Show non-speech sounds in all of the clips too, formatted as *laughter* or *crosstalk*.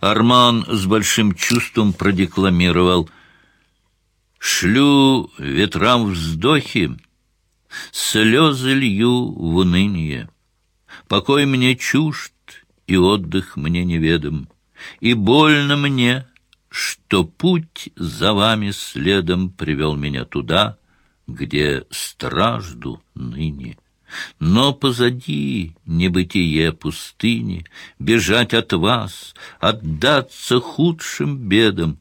Арман с большим чувством продекламировал «Шлю ветрам вздохи, слезы лью в уныние, покой мне чужд и отдых мне неведом, и больно мне, что путь за вами следом привел меня туда, где стражду ныне». Но позади небытие пустыни, Бежать от вас, отдаться худшим бедам.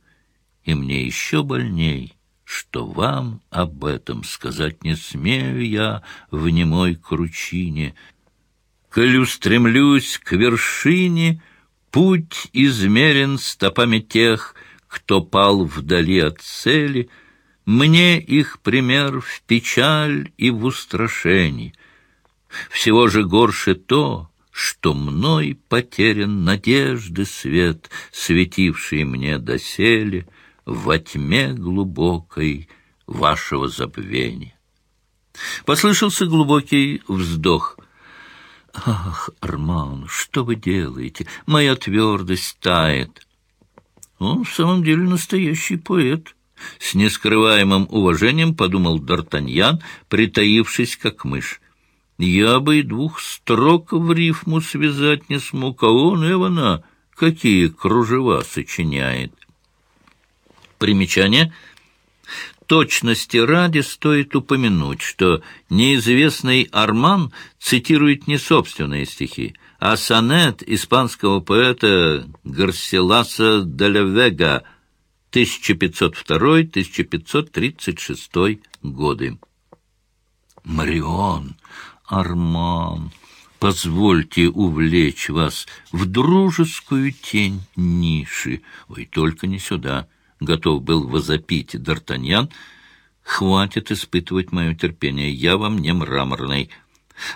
И мне еще больней, что вам об этом сказать не смею я В немой кручине. Коль устремлюсь к вершине, Путь измерен стопами тех, Кто пал вдали от цели, Мне их пример в печаль и в устрашении — всего же горше то, что мной потерян надежды свет, светивший мне доселе во тьме глубокой вашего забвения. Послышался глубокий вздох. «Ах, Арман, что вы делаете? Моя твердость тает». Он в самом деле настоящий поэт. С нескрываемым уважением подумал Д'Артаньян, притаившись как мышь. Я бы и двух строк в рифму связать не смог, а он, Эвана, какие кружева сочиняет. Примечание. Точности ради стоит упомянуть, что неизвестный Арман цитирует не собственные стихи, а сонет испанского поэта Гарселаса де Вега 1502-1536 годы. «Марион!» Арман, позвольте увлечь вас в дружескую тень ниши. Ой, только не сюда. Готов был возопить Д'Артаньян. Хватит испытывать мое терпение, я вам не мраморный.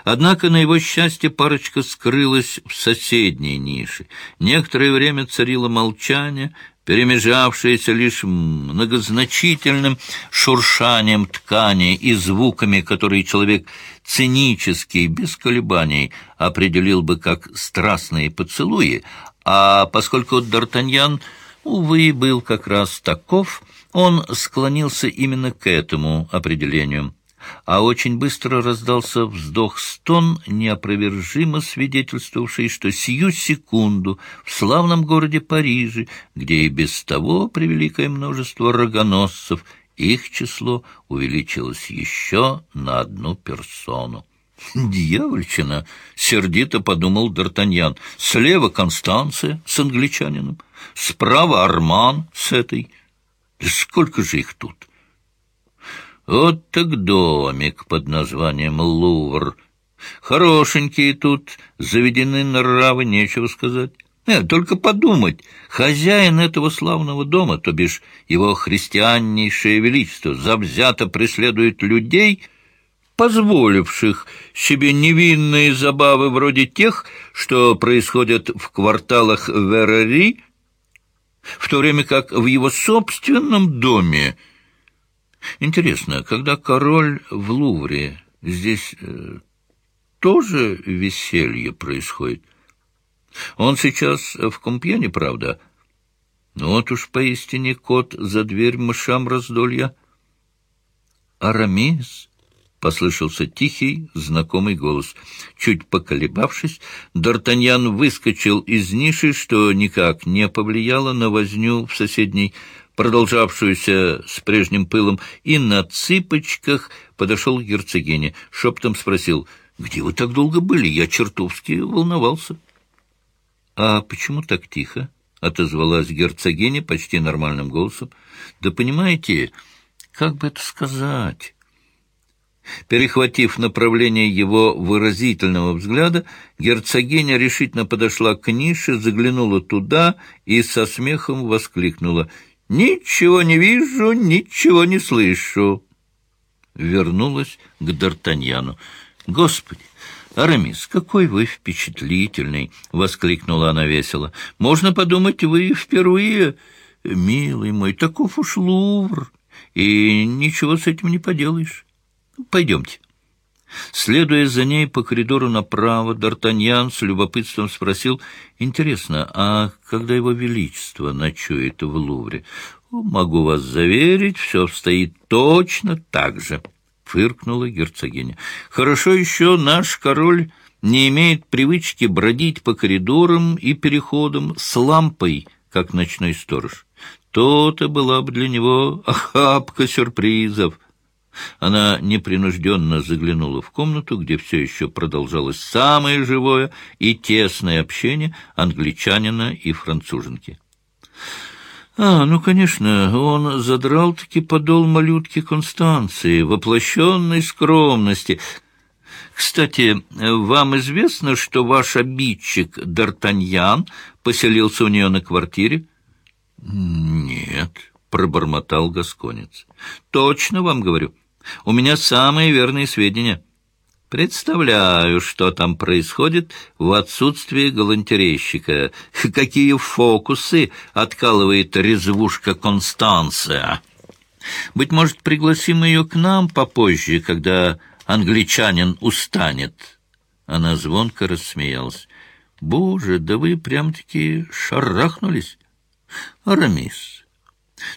Однако, на его счастье, парочка скрылась в соседней нише. Некоторое время царило молчание, перемежавшееся лишь многозначительным шуршанием ткани и звуками, которые человек цинически, без колебаний, определил бы как страстные поцелуи, а поскольку Д'Артаньян, увы, был как раз таков, он склонился именно к этому определению а очень быстро раздался вздох-стон, неопровержимо свидетельствовавший, что сию секунду в славном городе Париже, где и без того превеликое множество рогоносцев, их число увеличилось еще на одну персону. «Дьявольщина!» — сердито подумал Д'Артаньян. «Слева Констанция с англичанином, справа Арман с этой. сколько же их тут?» Вот так домик под названием Лувр. Хорошенькие тут, заведены нравы, нечего сказать. Нет, только подумать, хозяин этого славного дома, то бишь его христианнейшее величество, завзято преследует людей, позволивших себе невинные забавы вроде тех, что происходят в кварталах Верари, в то время как в его собственном доме Интересно, когда король в Лувре, здесь э, тоже веселье происходит? Он сейчас в Компьене, правда? Вот уж поистине кот за дверь мышам раздолья. Арамис послышался тихий, знакомый голос. Чуть поколебавшись, Д'Артаньян выскочил из ниши, что никак не повлияло на возню в соседней продолжавшуюся с прежним пылом, и на цыпочках подошел к герцогине. Шептом спросил, «Где вы так долго были? Я чертовски волновался». «А почему так тихо?» — отозвалась герцогиня почти нормальным голосом. «Да понимаете, как бы это сказать?» Перехватив направление его выразительного взгляда, герцогиня решительно подошла к нише, заглянула туда и со смехом воскликнула — «Ничего не вижу, ничего не слышу». Вернулась к Д'Артаньяну. «Господи, Арамис, какой вы впечатлительный!» — воскликнула она весело. «Можно подумать, вы впервые...» «Милый мой, таков уж Лувр, и ничего с этим не поделаешь. Пойдемте». Следуя за ней по коридору направо, Д'Артаньян с любопытством спросил, «Интересно, а когда его величество ночует в Лувре?» «Могу вас заверить, все стоит точно так же», — фыркнула герцогиня. «Хорошо еще наш король не имеет привычки бродить по коридорам и переходам с лампой, как ночной сторож. То-то была бы для него охапка сюрпризов». Она непринужденно заглянула в комнату, где все еще продолжалось самое живое и тесное общение англичанина и француженки. А, ну, конечно, он задрал-таки подол малютки Констанции, воплощенной скромности. Кстати, вам известно, что ваш обидчик Д'Артаньян поселился у нее на квартире? Нет, пробормотал Гасконец. Точно вам говорю. У меня самые верные сведения. Представляю, что там происходит в отсутствии галантерейщика. *laughs* Какие фокусы откалывает резвушка Констанция. Быть может, пригласим ее к нам попозже, когда англичанин устанет. Она звонко рассмеялась. Боже, да вы прям-таки шарахнулись. Арамис,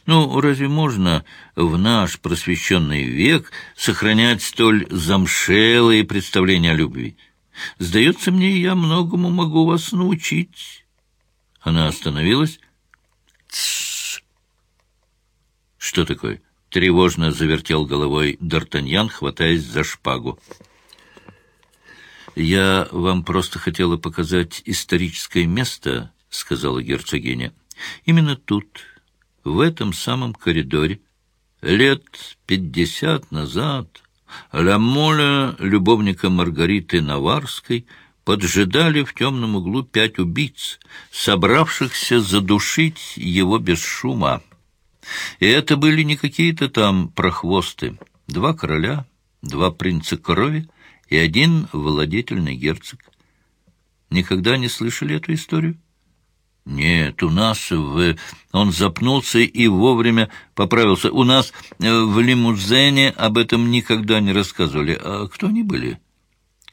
ну, разве можно в наш просвещенный век сохранять столь замшелые представления о любви? Сдается мне, я многому могу вас научить. Она остановилась. Тссс. Что такое? Тревожно завертел головой Д'Артаньян, хватаясь за шпагу. «Я вам просто хотела показать историческое место», — сказала герцогиня. «Именно тут, в этом самом коридоре лет пятьдесят назад Ламоля, любовника Маргариты Наварской, поджидали в темном углу пять убийц, собравшихся задушить его без шума. И это были не какие-то там прохвосты. Два короля, два принца крови и один владетельный герцог. Никогда не слышали эту историю? Нет, у нас в... Он запнулся и вовремя поправился. У нас э, в лимузене об этом никогда не рассказывали. А кто они были?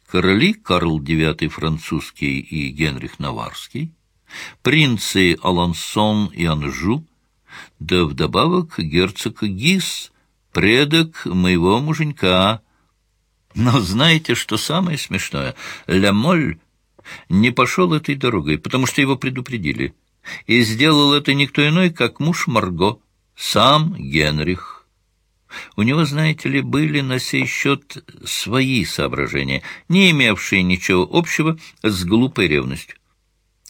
Короли Карл IX французский и Генрих Наварский, принцы Алансон и Анжу, да вдобавок герцог Гис, предок моего муженька. Но знаете, что самое смешное? Ля Моль не пошел этой дорогой, потому что его предупредили. И сделал это никто иной, как муж Марго, сам Генрих. У него, знаете ли, были на сей счет свои соображения, не имевшие ничего общего с глупой ревностью.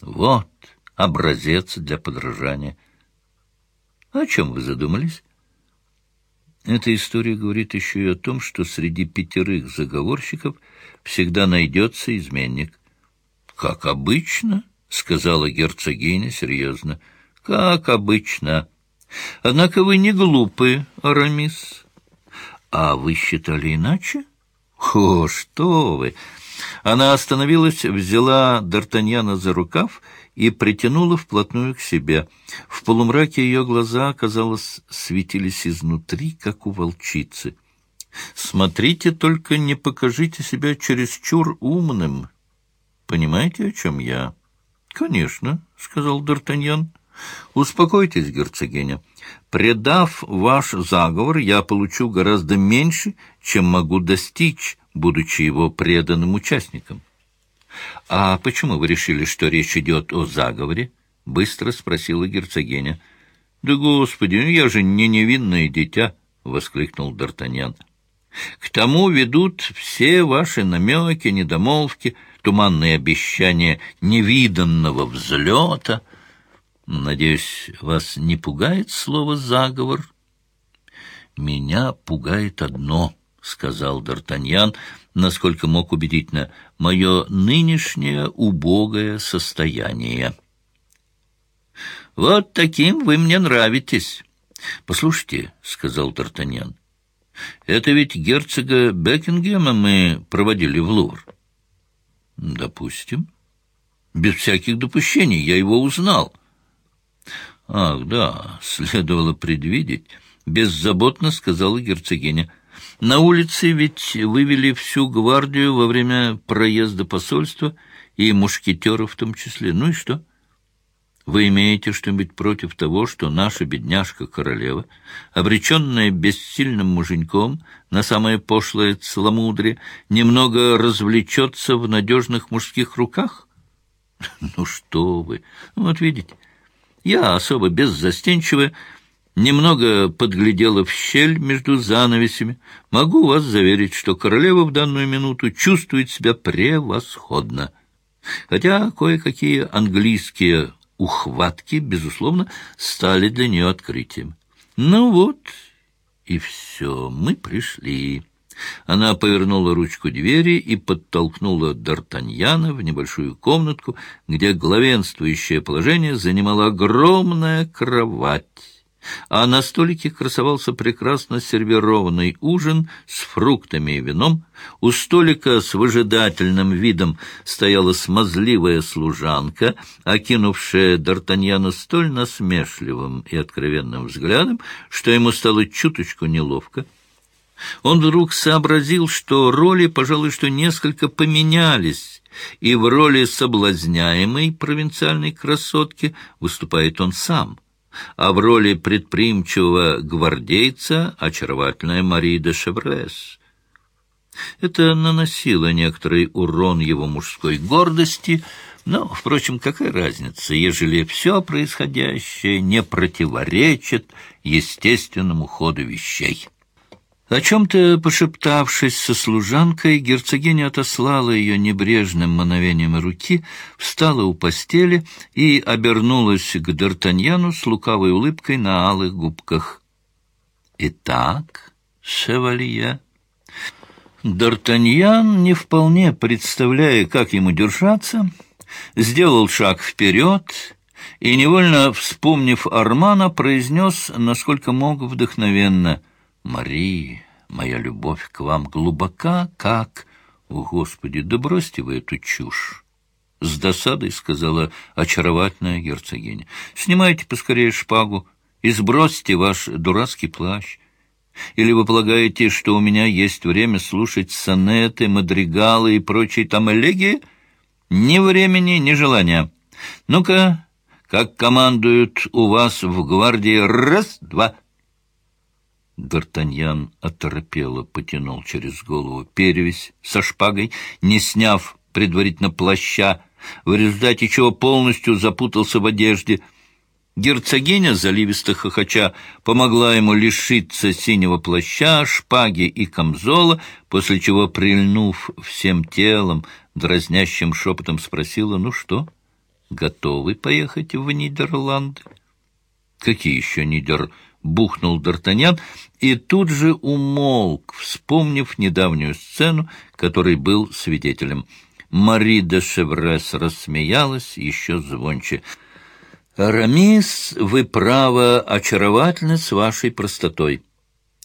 Вот образец для подражания. О чем вы задумались? Эта история говорит еще и о том, что среди пятерых заговорщиков всегда найдется изменник. «Как обычно», — сказала герцогиня серьезно, — «как обычно. Однако вы не глупы, Арамис. А вы считали иначе?» «О, что вы!» Она остановилась, взяла Д'Артаньяна за рукав и притянула вплотную к себе. В полумраке ее глаза, казалось, светились изнутри, как у волчицы. «Смотрите, только не покажите себя чересчур умным Понимаете, о чем я? — Конечно, — сказал Д'Артаньян. — Успокойтесь, герцогиня. Предав ваш заговор, я получу гораздо меньше, чем могу достичь, будучи его преданным участником. — А почему вы решили, что речь идет о заговоре? — быстро спросила герцогиня. — Да, господи, ну я же не невинное дитя! — воскликнул Д'Артаньян. — К тому ведут все ваши намеки, недомолвки — туманные обещания невиданного взлета. Надеюсь, вас не пугает слово «заговор»? «Меня пугает одно», — сказал Д'Артаньян, насколько мог убедительно, — «мое нынешнее убогое состояние». «Вот таким вы мне нравитесь». «Послушайте», — сказал Д'Артаньян, — «это ведь герцога Бекингема мы проводили в Лувр». Допустим. Без всяких допущений, я его узнал. Ах, да, следовало предвидеть, беззаботно сказала герцогиня. На улице ведь вывели всю гвардию во время проезда посольства и мушкетеров в том числе. Ну и что? Вы имеете что-нибудь против того, что наша бедняжка-королева, обреченная бессильным муженьком на самое пошлое целомудрие, немного развлечется в надежных мужских руках? *laughs* Ну что вы! Вот видите, я особо беззастенчивая, немного подглядела в щель между занавесями. Могу вас заверить, что королева в данную минуту чувствует себя превосходно. Хотя кое-какие английские ухватки, безусловно, стали для нее открытием. Ну вот, и все, мы пришли. Она повернула ручку двери и подтолкнула Д'Артаньяна в небольшую комнатку, где главенствующее положение занимала огромная кровать а на столике красовался прекрасно сервированный ужин с фруктами и вином. У столика с выжидательным видом стояла смазливая служанка, окинувшая Д'Артаньяна столь насмешливым и откровенным взглядом, что ему стало чуточку неловко. Он вдруг сообразил, что роли, пожалуй, что несколько поменялись, и в роли соблазняемой провинциальной красотки выступает он сам — а в роли предприимчивого гвардейца очаровательная Мари де Шеврес. Это наносило некоторый урон его мужской гордости, но, впрочем, какая разница, ежели все происходящее не противоречит естественному ходу вещей? О чем-то пошептавшись со служанкой, герцогиня отослала ее небрежным мановением руки, встала у постели и обернулась к Д'Артаньяну с лукавой улыбкой на алых губках. «Итак, шевалье...» Д'Артаньян, не вполне представляя, как ему держаться, сделал шаг вперед и, невольно вспомнив Армана, произнес, насколько мог вдохновенно — Мари, моя любовь к вам глубока, как... О, Господи, да бросьте вы эту чушь! С досадой сказала очаровательная герцогиня. Снимайте поскорее шпагу и сбросьте ваш дурацкий плащ. Или вы полагаете, что у меня есть время слушать сонеты, мадригалы и прочие там элегии? Ни времени, ни желания. Ну-ка, как командуют у вас в гвардии раз, два, Д'Артаньян оторопело потянул через голову перевязь со шпагой, не сняв предварительно плаща, в результате чего полностью запутался в одежде. Герцогиня, заливисто хохоча, помогла ему лишиться синего плаща, шпаги и камзола, после чего, прильнув всем телом, дразнящим шепотом спросила, «Ну что, готовы поехать в Нидерланды?» «Какие еще Нидерланды?» — бухнул Д'Артаньян и тут же умолк, вспомнив недавнюю сцену, которой был свидетелем. Мари де Шеврес рассмеялась еще звонче. «Арамис, вы право очаровательны с вашей простотой».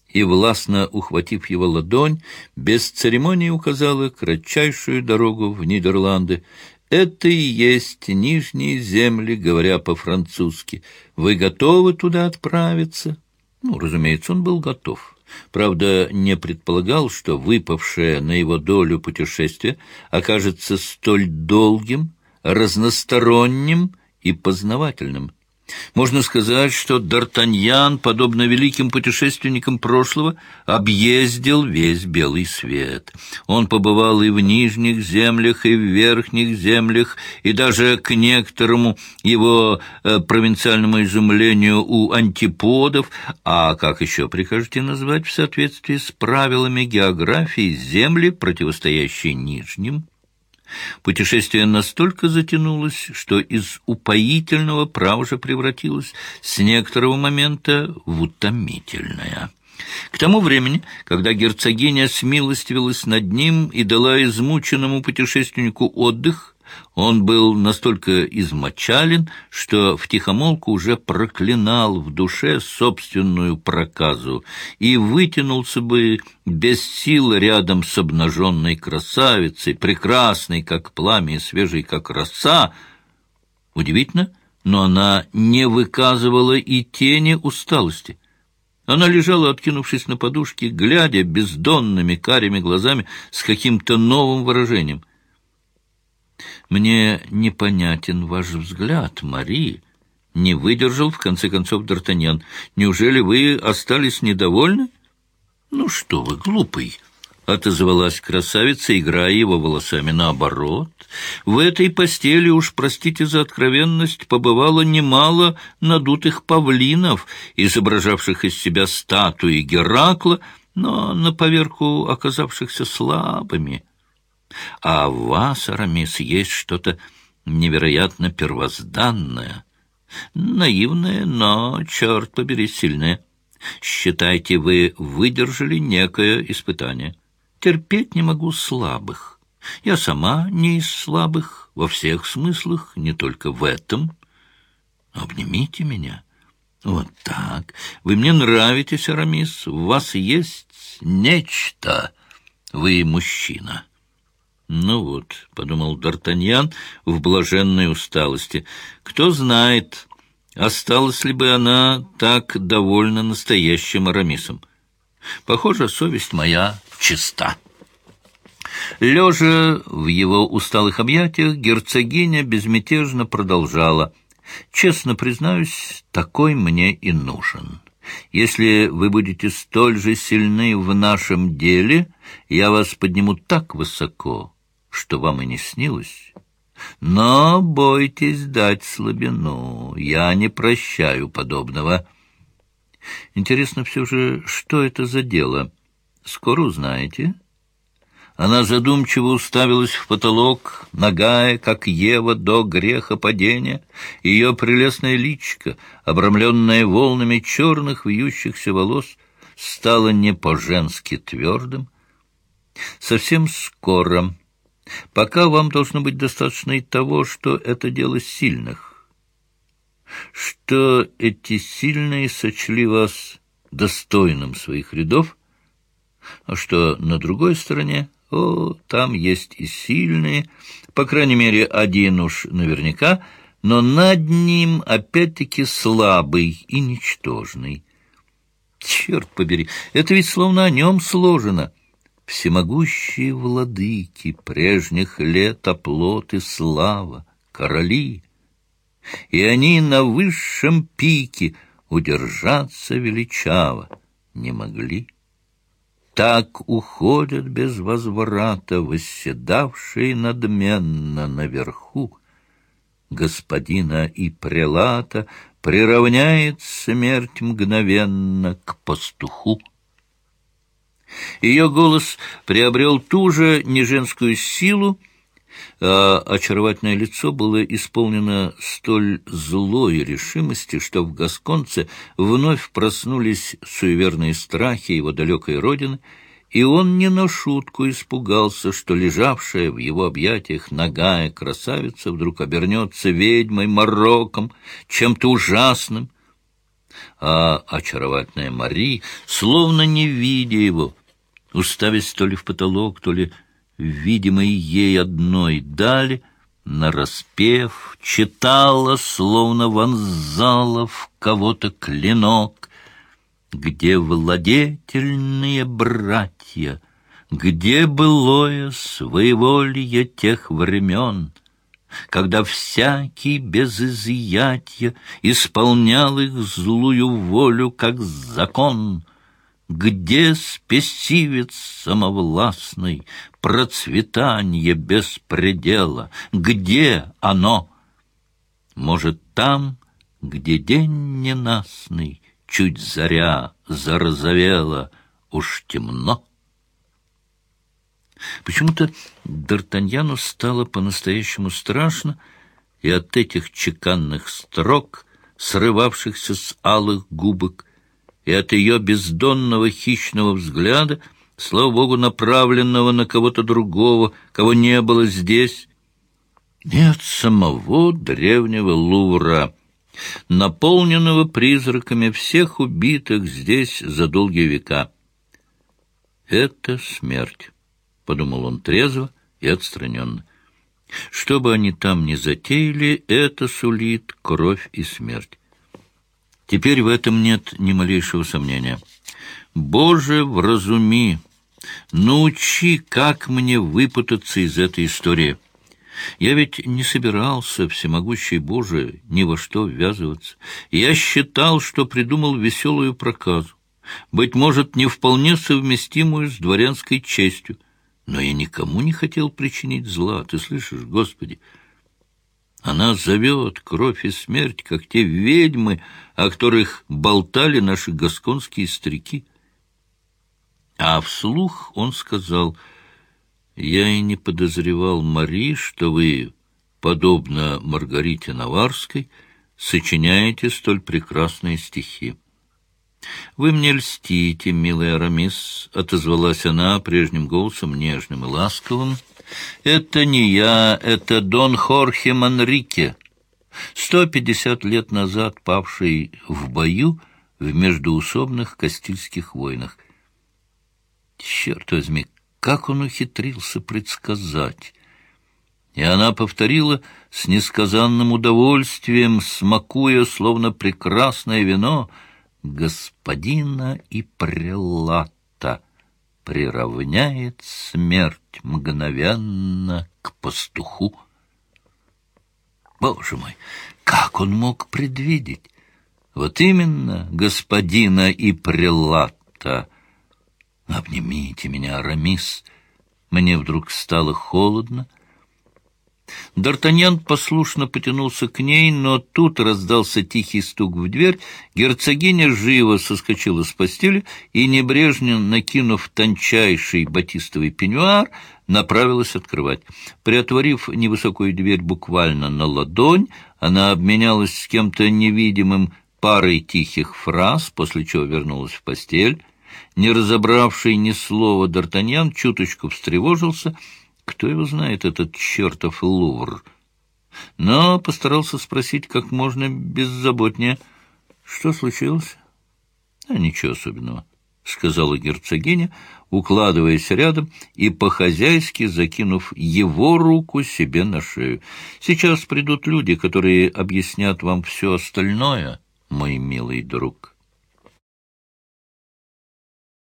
И, властно ухватив его ладонь, без церемонии указала кратчайшую дорогу в Нидерланды. Это и есть нижние земли, говоря по-французски. Вы готовы туда отправиться? Ну, разумеется, он был готов. Правда, не предполагал, что выпавшее на его долю путешествие окажется столь долгим, разносторонним и познавательным. Можно сказать, что Д'Артаньян, подобно великим путешественникам прошлого, объездил весь белый свет. Он побывал и в нижних землях, и в верхних землях, и даже к некоторому его э, провинциальному изумлению у антиподов, а как еще прикажете назвать в соответствии с правилами географии земли, противостоящие нижним? Путешествие настолько затянулось, что из упоительного право же превратилось с некоторого момента в утомительное. К тому времени, когда герцогиня смилостивилась над ним и дала измученному путешественнику отдых, он был настолько измочален, что втихомолку уже проклинал в душе собственную проказу и вытянулся бы без сил рядом с обнаженной красавицей, прекрасной, как пламя, и свежей, как роса. Удивительно, но она не выказывала и тени усталости. Она лежала, откинувшись на подушке, глядя бездонными карими глазами с каким-то новым выражением. «Мне непонятен ваш взгляд, Мари», — не выдержал, в конце концов, Д'Артаньян. «Неужели вы остались недовольны?» «Ну что вы, глупый!» — отозвалась красавица, играя его волосами наоборот. «В этой постели, уж простите за откровенность, побывало немало надутых павлинов, изображавших из себя статуи Геракла, но на поверку оказавшихся слабыми». А в вас, Арамис, есть что-то невероятно первозданное, наивное, но, черт побери, сильное. Считайте, вы выдержали некое испытание. Терпеть не могу слабых. Я сама не из слабых, во всех смыслах, не только в этом. Обнимите меня. Вот так. Вы мне нравитесь, Арамис. У вас есть нечто. Вы мужчина. «Ну вот», — подумал Д'Артаньян в блаженной усталости, — «кто знает, осталась ли бы она так довольна настоящим Арамисом. Похоже, совесть моя чиста». Лежа в его усталых объятиях, герцогиня безмятежно продолжала. «Честно признаюсь, такой мне и нужен». Если вы будете столь же сильны в нашем деле, я вас подниму так высоко, что вам и не снилось. Но бойтесь дать слабину, я не прощаю подобного. Интересно все же, что это за дело? Скоро узнаете. Она задумчиво уставилась в потолок, нагая, как Ева до греха падения. Ее прелестное личико, обрамленное волнами черных вьющихся волос, стало не по-женски твердым. Совсем скоро Пока вам должно быть достаточно и того, что это дело сильных, что эти сильные сочли вас достойным своих рядов, а что на другой стороне, о, там есть и сильные, по крайней мере, один уж наверняка, но над ним опять-таки слабый и ничтожный. Черт побери, это ведь словно о нем сложено — всемогущие владыки прежних лет оплот и слава, короли, и они на высшем пике удержаться величаво не могли. Так уходят без возврата восседавшие надменно наверху. Господина и прелата приравняет смерть мгновенно к пастуху. Ее голос приобрел ту же неженскую силу, а очаровательное лицо было исполнено столь злой решимости, что в Гасконце вновь проснулись суеверные страхи его далекой родины, и он не на шутку испугался, что лежавшая в его объятиях ногая красавица вдруг обернется ведьмой, мороком, чем-то ужасным, а очаровательная Мари, словно не видя его, уставясь то ли в потолок, то ли в видимой ей одной дали, нараспев, читала, словно вонзала в кого-то клинок, где владетельные братья, где былое своеволье тех времен — когда всякий без изъятия исполнял их злую волю, как закон. Где спесивец самовластный, процветание без предела? Где оно? Может, там, где день ненастный, чуть заря зарозовела, уж темно? Почему-то Д'Артаньяну стало по-настоящему страшно, и от этих чеканных строк, срывавшихся с алых губок, и от ее бездонного хищного взгляда, слава богу, направленного на кого-то другого, кого не было здесь, нет самого древнего Лувра, наполненного призраками всех убитых здесь за долгие века. Это смерть подумал он трезво и отстраненно. Что бы они там ни затеяли, это сулит кровь и смерть. Теперь в этом нет ни малейшего сомнения. Боже, вразуми, научи, как мне выпутаться из этой истории. Я ведь не собирался, всемогущий Боже, ни во что ввязываться. Я считал, что придумал веселую проказу, быть может, не вполне совместимую с дворянской честью. Но я никому не хотел причинить зла, ты слышишь, Господи? Она зовет кровь и смерть, как те ведьмы, о которых болтали наши гасконские старики. А вслух он сказал, «Я и не подозревал, Мари, что вы, подобно Маргарите Наварской, сочиняете столь прекрасные стихи». «Вы мне льстите, милый Арамис», — отозвалась она прежним голосом, нежным и ласковым. «Это не я, это Дон Хорхе Манрике, сто пятьдесят лет назад павший в бою в междуусобных Кастильских войнах. Черт возьми, как он ухитрился предсказать!» И она повторила с несказанным удовольствием, смакуя, словно прекрасное вино — господина и прелата приравняет смерть мгновенно к пастуху. Боже мой, как он мог предвидеть? Вот именно, господина и прелата. Обнимите меня, Арамис. Мне вдруг стало холодно, Д'Артаньян послушно потянулся к ней, но тут раздался тихий стук в дверь. Герцогиня живо соскочила с постели и, небрежно накинув тончайший батистовый пеньюар, направилась открывать. Приотворив невысокую дверь буквально на ладонь, она обменялась с кем-то невидимым парой тихих фраз, после чего вернулась в постель. Не разобравший ни слова Д'Артаньян чуточку встревожился — кто его знает, этот чертов Лувр? Но постарался спросить как можно беззаботнее. Что случилось? А ничего особенного, — сказала герцогиня, укладываясь рядом и по-хозяйски закинув его руку себе на шею. Сейчас придут люди, которые объяснят вам все остальное, мой милый друг.